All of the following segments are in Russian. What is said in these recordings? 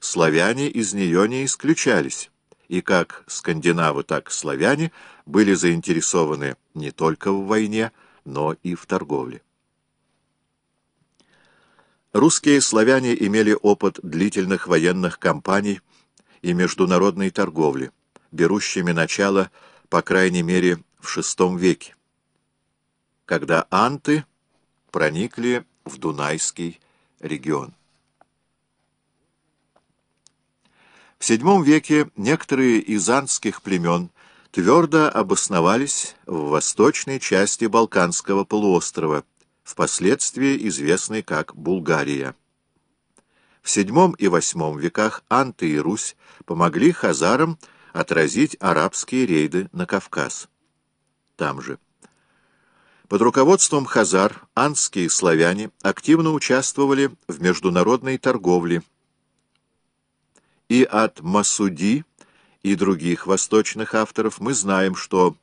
славяне из нее не исключались, и как скандинавы, так и славяне были заинтересованы не только в войне, но и в торговле. Русские славяне имели опыт длительных военных кампаний и международной торговли, берущими начало, по крайней мере, в VI веке, когда анты проникли в Дунайский регион. В VII веке некоторые из андских племен твердо обосновались в восточной части Балканского полуострова, впоследствии известной как Булгария. В VII и VIII веках Анты и Русь помогли хазарам отразить арабские рейды на Кавказ. Там же. Под руководством хазар андские славяне активно участвовали в международной торговле, и от Масуди и других восточных авторов мы знаем, что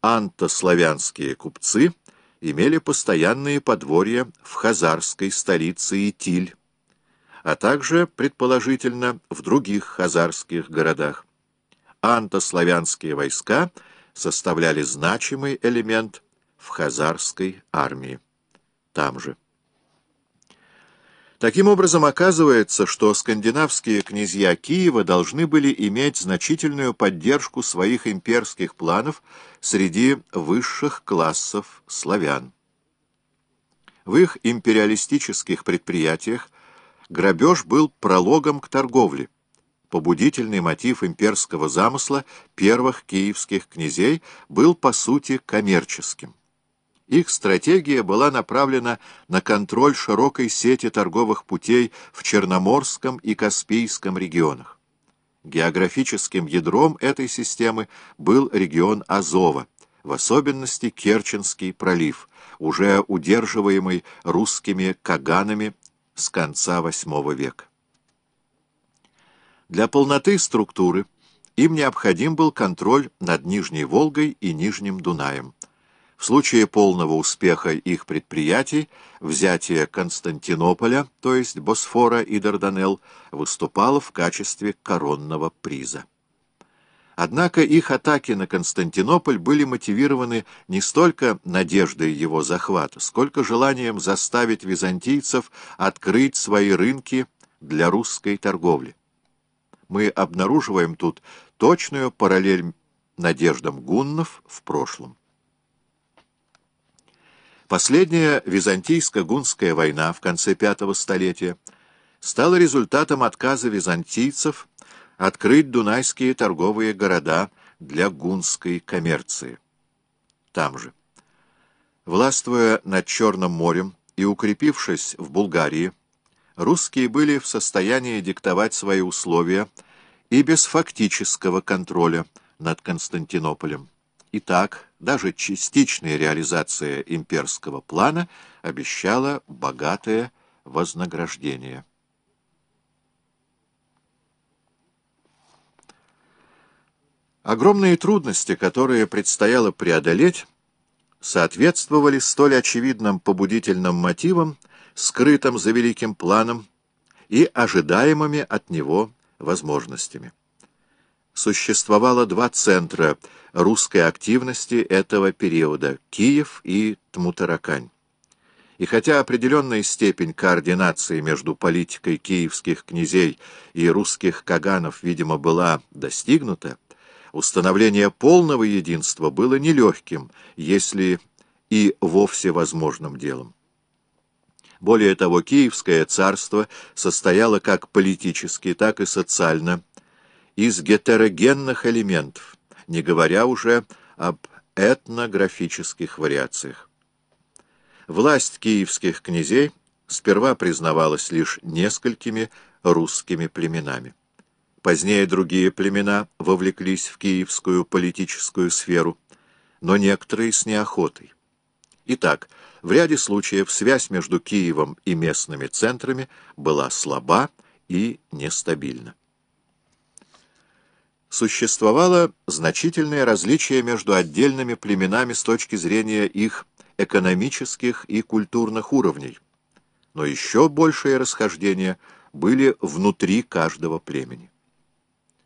антославянские купцы имели постоянные подворья в хазарской столице Итиль, а также, предположительно, в других хазарских городах. Антославянские войска составляли значимый элемент в хазарской армии. Там же. Таким образом, оказывается, что скандинавские князья Киева должны были иметь значительную поддержку своих имперских планов среди высших классов славян. В их империалистических предприятиях грабеж был прологом к торговле. Побудительный мотив имперского замысла первых киевских князей был, по сути, коммерческим. Их стратегия была направлена на контроль широкой сети торговых путей в Черноморском и Каспийском регионах. Географическим ядром этой системы был регион Азова, в особенности Керченский пролив, уже удерживаемый русскими каганами с конца VIII века. Для полноты структуры им необходим был контроль над Нижней Волгой и Нижним Дунаем. В случае полного успеха их предприятий взятие Константинополя, то есть Босфора и Дарданелл, выступало в качестве коронного приза. Однако их атаки на Константинополь были мотивированы не столько надеждой его захвата, сколько желанием заставить византийцев открыть свои рынки для русской торговли. Мы обнаруживаем тут точную параллель надеждам гуннов в прошлом. Последняя византийско-гунская война в конце V столетия стала результатом отказа византийцев открыть дунайские торговые города для гунской коммерции. Там же. Властвуя над Черным морем и укрепившись в Булгарии, русские были в состоянии диктовать свои условия и без фактического контроля над Константинополем. Итак, даже частичная реализация имперского плана обещала богатое вознаграждение. Огромные трудности, которые предстояло преодолеть, соответствовали столь очевидным побудительным мотивам, скрытым за великим планом и ожидаемыми от него возможностями существовало два центра русской активности этого периода – Киев и Тмутаракань. И хотя определенная степень координации между политикой киевских князей и русских каганов, видимо, была достигнута, установление полного единства было нелегким, если и вовсе возможным делом. Более того, Киевское царство состояло как политически, так и социально из гетерогенных элементов, не говоря уже об этнографических вариациях. Власть киевских князей сперва признавалась лишь несколькими русскими племенами. Позднее другие племена вовлеклись в киевскую политическую сферу, но некоторые с неохотой. Итак, в ряде случаев связь между Киевом и местными центрами была слаба и нестабильна. Существовало значительное различие между отдельными племенами с точки зрения их экономических и культурных уровней, но еще большее расхождение были внутри каждого племени.